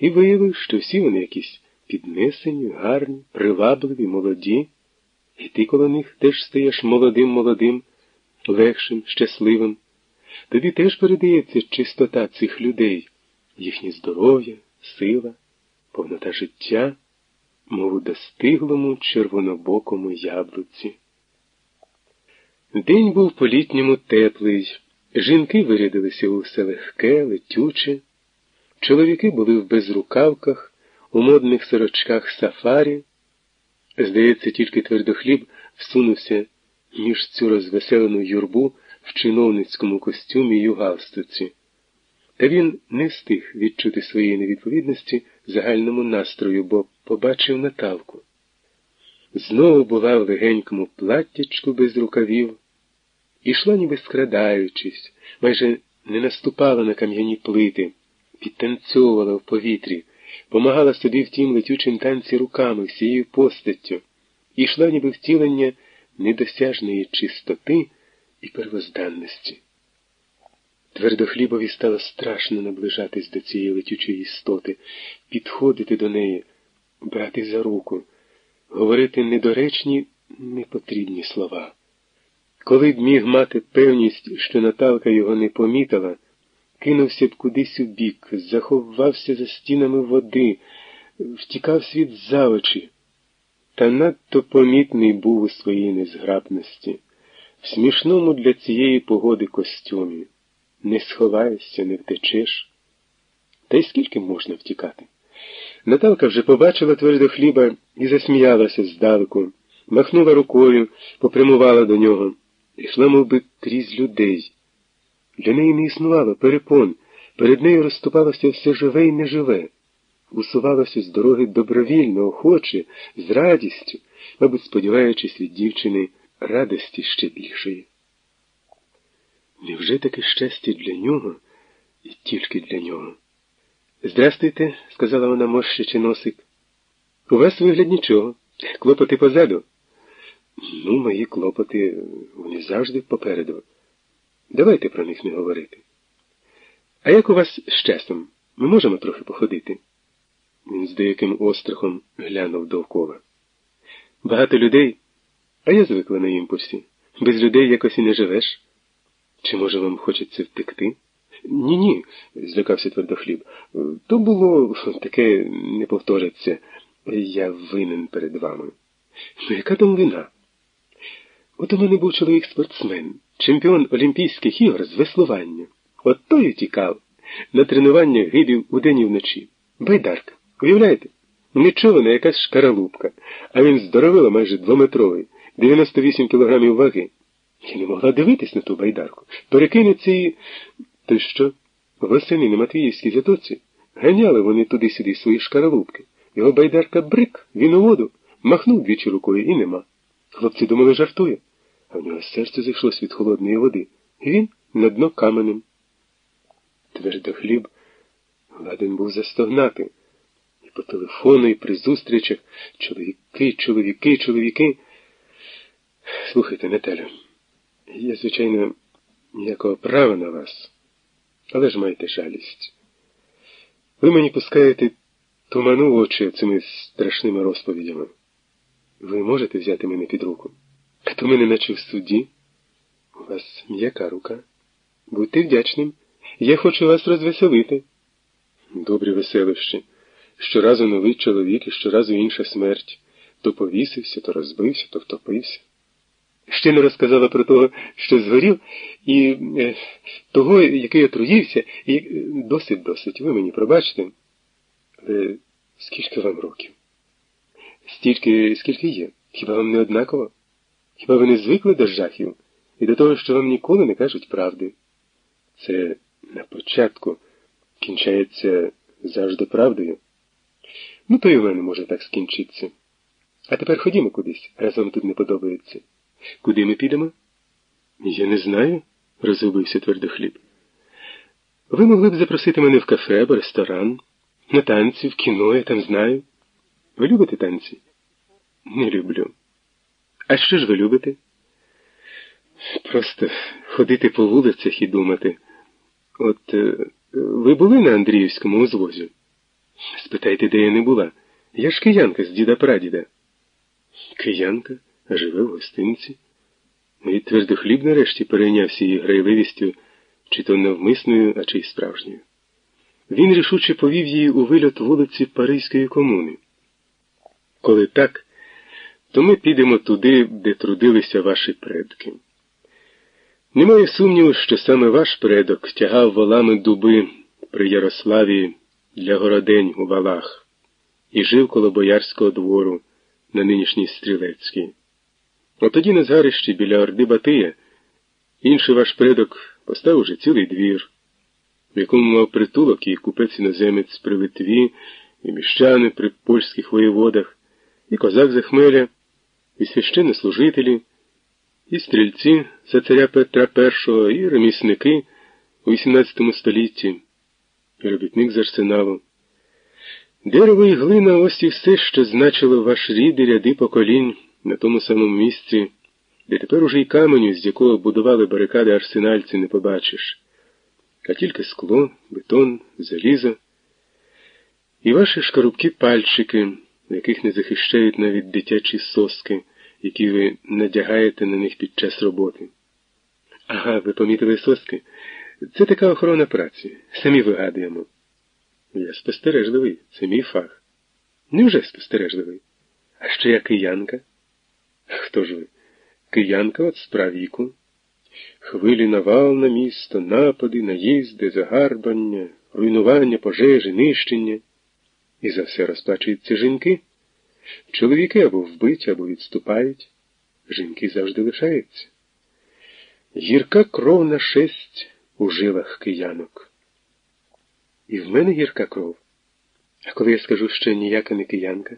і виявив, що всі вони якісь піднесені, гарні, привабливі, молоді, і ти коло них теж стаєш молодим, молодим, легшим, щасливим. Тобі теж передається чистота цих людей, їхнє здоров'я, сила, повнота життя, мов у достиглому червонобокому яблуці. День був по літньому теплий, жінки вирядилися у все легке, летюче, чоловіки були в безрукавках, у модних сорочках сафарі. Здається, тільки твердохліб всунувся між цю розвеселену юрбу в чиновницькому костюмі й у галстуці. Та він не встиг відчути своєї невідповідності загальному настрою, бо побачив Наталку. Знову була в легенькому платтячку без рукавів, ішла, ніби скрадаючись, майже не наступала на кам'яні плити, підтанцьовувала в повітрі, помагала собі в тім летючим танці руками, всією постаттю, і йшла ніби втілення недосяжної чистоти і первозданності. Твердохлібові стало страшно наближатись до цієї летючої істоти, підходити до неї, брати за руку, говорити недоречні, непотрібні слова. Коли б міг мати певність, що Наталка його не помітила, кинувся б кудись у бік, заховався за стінами води, втікав світ за очі, та надто помітний був у своїй незграбності, в смішному для цієї погоди костюмі. Не сховаєшся, не втечеш. Та й скільки можна втікати? Наталка вже побачила твердо хліба і засміялася здалеку, махнула рукою, попрямувала до нього, йшла, мов би, крізь людей. Для неї не існувало перепон, перед нею розступалося все живе і неживе, усувалося з дороги добровільно, охоче, з радістю, мабуть, сподіваючись від дівчини радості ще більшої. Невже таке щастя для нього і тільки для нього? Здрастуйте, сказала вона, морщачи носик. У вас вигляд нічого. Клопоти позаду. Ну, мої клопоти, вони завжди попереду. Давайте про них не говорити. А як у вас з часом? Ми можемо трохи походити? Він з деяким острахом глянув довкола. Багато людей, а я звикла на імпульсі. Без людей якось і не живеш. Чи, може, вам хочеться втекти? Ні, ні, злякався твердохліб. То було таке не повториться. Я винен перед вами. Ну, яка там вина? От у мене був чоловік спортсмен, чемпіон Олімпійських ігор з веслування. От той тікав на тренування гибів удень і вночі. Байдарка. Уявляєте? Нічого не якась шкаралупка, а він здоровило майже двометровий, 98 кілограмів ваги. Я не могла дивитись на ту байдарку. Перекинеться і. То що? Восени на Матвіївській затоці ганяли вони туди-сюди свої шкаралупки. Його байдарка брик, він у воду, махнув двічі рукою і нема. Хлопці думали, жартує, а в нього серце зайшлось від холодної води. І він на дно каменем. Твердо хліб ладен був застогнати. І по телефону, і при зустрічах чоловіки, чоловіки, чоловіки. Слухайте, Наталю. Я, звичайно, ніякого права на вас, але ж маєте жалість. Ви мені пускаєте туману очі цими страшними розповідями. Ви можете взяти мене під руку? А то мене наче в суді. У вас м'яка рука. Будьте вдячним. Я хочу вас розвеселити. Добрі веселищі. Щоразу новий чоловік і щоразу інша смерть. То повісився, то розбився, то втопився. Ще не розказала про того, що згорів, і е, того, який отруївся, і е, досить досить. Ви мені пробачте. Але скільки вам років? Стільки, скільки є? Хіба вам не однаково? Хіба ви не звикли до жахів і до того, що вам ніколи не кажуть правди? Це на початку кінчається завжди правдою. Ну, то й у мене може так скінчитися. А тепер ходімо кудись, раз вам тут не подобається. Куди ми підемо? Я не знаю, розгубився твердохліб. Ви могли б запросити мене в кафе або ресторан, на танці, в кіно, я там знаю. Ви любите танці? Не люблю. А що ж ви любите? Просто ходити по вулицях і думати. От е, ви були на Андріївському узвозі? Спитайте, де я не була. Я ж киянка з діда прадіда. Киянка, живе в гостинці. І твердохліб нарешті перейнявся її грайливістю, чи то навмисною, а чи й справжньою. Він рішуче повів її у вильот вулиці Паризької комуни. Коли так, то ми підемо туди, де трудилися ваші предки. Немає сумніву, що саме ваш предок тягав волами дуби при Ярославі для городень у валах і жив коло боярського двору на нинішній стрілецькій. Отоді на згарищі біля Орди Батия інший ваш предок поставив уже цілий двір, в якому мав притулок і купець іноземець при Литві, і міщани при польських воєводах, і козак Захмеля, і священнослужителі, і стрільці за царя Петра І, і ремісники у XVIII столітті, і робітник з арсеналу. Дерево і глина ось і все, що значило ваш рід і ряди поколінь на тому самому місці, де тепер уже й каменю, з якого будували барикади арсенальці, не побачиш, а тільки скло, бетон, залізо і ваші шкарубкі пальчики, яких не захищають навіть дитячі соски, які ви надягаєте на них під час роботи. Ага, ви помітили соски? Це така охорона праці. Самі вигадуємо. Я спостережливий, це мій фах. Невже спостережливий? А ще я киянка? Хто ж ви? Киянка от справіку. Хвилі навал на місто, напади, наїзди, загарбання, руйнування, пожежі, нищення. І за все розплачуються жінки. Чоловіки або вбиті, або відступають. Жінки завжди лишаються. Гірка кров на шесть у жилах киянок. І в мене гірка кров. А коли я скажу, що ніяка не киянка,